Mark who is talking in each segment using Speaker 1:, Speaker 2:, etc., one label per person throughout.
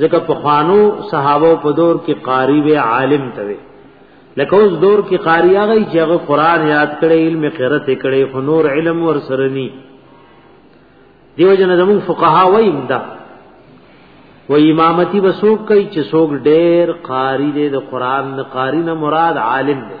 Speaker 1: ځکه په خوانو صحابه په دور کې قاری و عالم توي لکه اوس دور کې قاری هغه چې هغه قران یاد کړي علم قرات کړي خو نور علم ور سره ني دیو جن زمون فقها وایم دا و امامتی وسوک کوي چې څوک ډېر قاری دی د قران نه قاری نه مراد عالم دی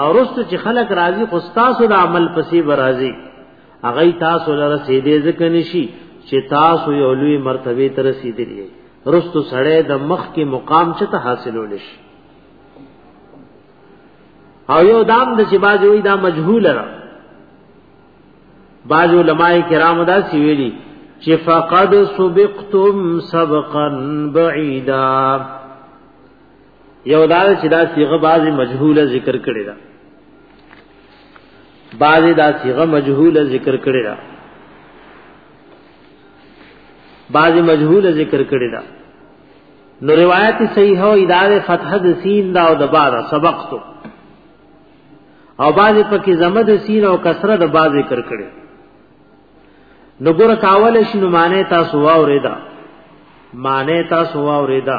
Speaker 1: او رستو چې خلق راضي خو تاسو د عمل پسې برازي هغه تاسو لره سیدې ځکه نشي چې تاسو یو لوی مرتبه ته رسیدلی رستو سړی د مخ کې مقام چې ته حاصلول شي او یو دام د چې باز وي دا مجهول را باز علماء کرام دا سی ویلي چې فقد سبقتم سبقا بعیدا یو دا چې دا صيغه بعضی مجهوله ذکر کړي دا بعضی دا صيغه مجهوله ذکر کړي دا بعضی مجهوله ذکر کړي دا نو روایت صحیح او اداره فتح د سین دا او د بار سبق تو او باز پکې زمد سین او کسره د باز ذکر کړي نو ګور کاول شنو معنی تاسو واورېدا معنی تاسو واورېدا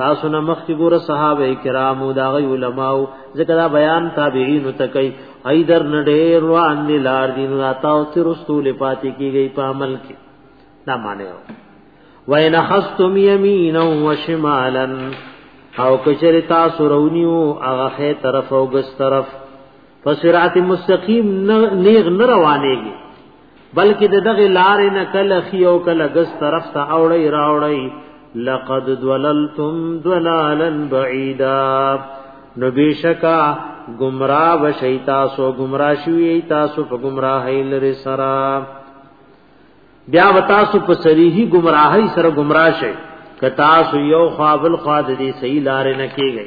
Speaker 1: تاسو نه مخ کې ګوره صحابه کرامو دا غي علماو ځکه دا بیان تابعین ته کوي ای در نډیر روان دي لار دین راتا او تر رسول پاتې کیږي په عمل کې دا معنی و وین خستم یمینا و شمالا او کچری تاسو رونیو هغه خې طرف او ګس طرف فسرات مستقیم نیغ نه روانېږي بلکې د دغه لارې نه کله خي او کله ګس طرف ته اوړی راوړی لقد ضللتم ضلالا بعیدا نو بشکا گمراه بشی تاسو گمراه شوی تاسو په گمراهی لري سره بیا وتاسو په صریحي گمراهی سره گمراه شئ کتا سو یو خوابل خواد دې صحیح لار نه کیږي